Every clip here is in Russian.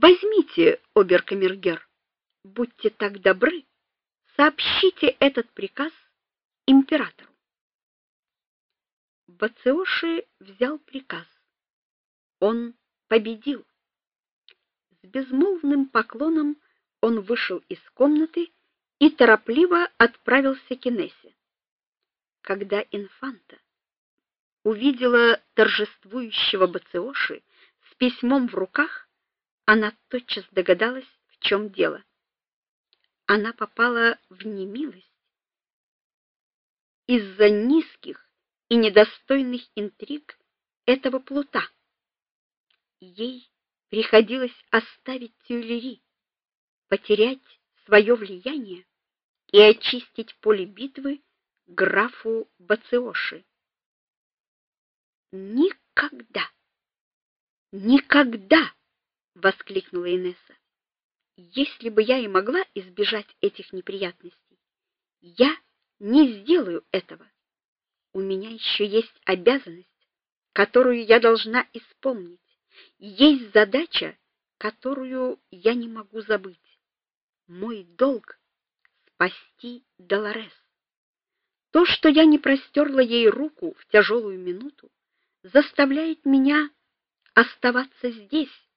Возьмите, оберкамергер, будьте так добры, сообщите этот приказ императору. Бациоши взял приказ. Он победил. С безмолвным поклоном он вышел из комнаты и торопливо отправился к Инессе. Когда инфанта увидела торжествующего Бациоши с письмом в руках, она тотчас догадалась, в чем дело. Она попала в немилость из-за низких и недостойных интриг этого плута. Ей приходилось оставить Тюильри, потерять свое влияние и очистить поле битвы графу Бациоши. Никогда, никогда, воскликнула Инесса. Если бы я и могла избежать этих неприятностей, я не сделаю этого. У меня еще есть обязанность, которую я должна исполнить. Есть задача, которую я не могу забыть. Мой долг спасти Долорес. То, что я не простерла ей руку в тяжелую минуту, заставляет меня оставаться здесь,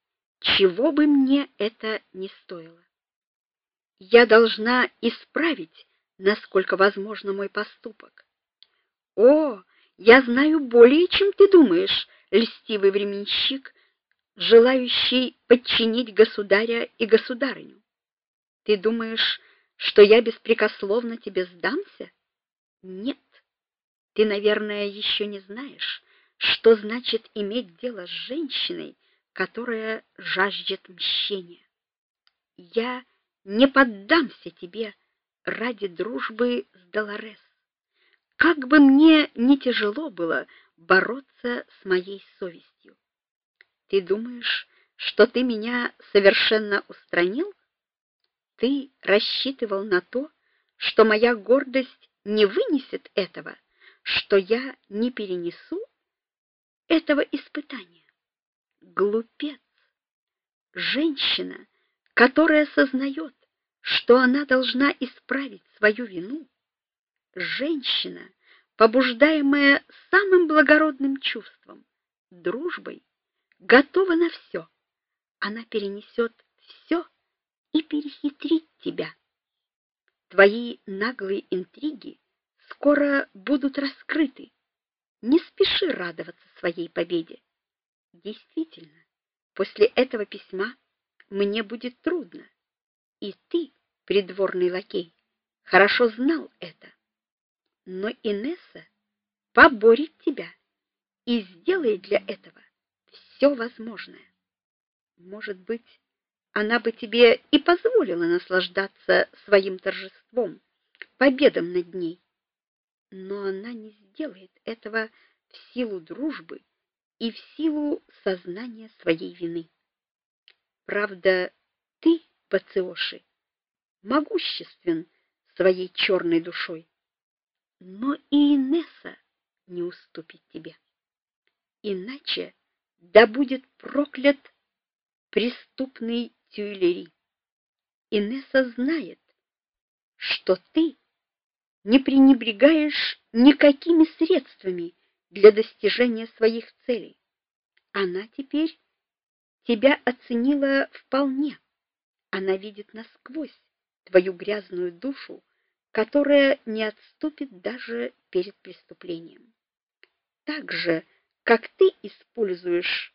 чего бы мне это ни стоило. Я должна исправить, насколько возможно, мой поступок. О, я знаю более, чем ты думаешь, льстивый временщик, желающий подчинить государя и государыню. Ты думаешь, что я беспрекословно тебе сдамся? Нет. Ты, наверное, еще не знаешь, что значит иметь дело с женщиной, которая жаждет мщения. Я не поддамся тебе ради дружбы с Долорес. Как бы мне не тяжело было бороться с моей совестью. Ты думаешь, что ты меня совершенно устранил? Ты рассчитывал на то, что моя гордость не вынесет этого, что я не перенесу этого испытания. Глупец. Женщина, которая сознает, что она должна исправить свою вину, женщина, побуждаемая самым благородным чувством дружбой, готова на все. Она перенесет все и перехитрит тебя. Твои наглые интриги скоро будут раскрыты. Не спеши радоваться своей победе. Действительно, после этого письма мне будет трудно. И ты, придворный лакей, хорошо знал это. Но Инесса поборет тебя и сделает для этого все возможное. Может быть, она бы тебе и позволила наслаждаться своим торжеством, победом над ней. Но она не сделает этого в силу дружбы и в силу сознания своей вины. Правда, ты, Пациоши, могуществен своей черной душой, но и Инесса не уступит тебе. Иначе да будет проклят преступный Тюильри. Инесса знает, что ты не пренебрегаешь никакими средствами для достижения своих целей. Она теперь тебя оценила вполне. Она видит насквозь твою грязную душу, которая не отступит даже перед преступлением. Так же, как ты используешь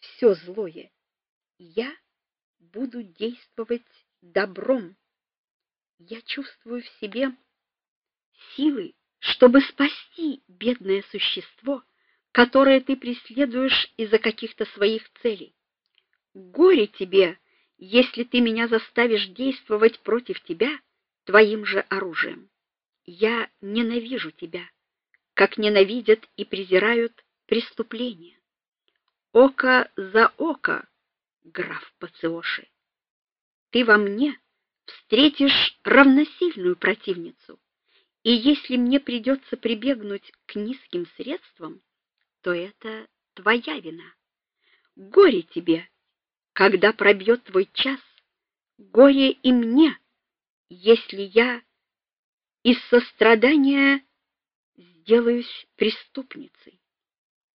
все злое, я буду действовать добром. Я чувствую в себе силы, чтобы спасти бедное существо, которое ты преследуешь из-за каких-то своих целей. Горе тебе, если ты меня заставишь действовать против тебя твоим же оружием. Я ненавижу тебя, как ненавидят и презирают преступления. Око за око, граф Пациоши. Ты во мне встретишь равносильную противницу. И если мне придется прибегнуть к низким средствам, то это твоя вина. Горе тебе, когда пробьет твой час, горе и мне, если я из сострадания сделаюсь преступницей.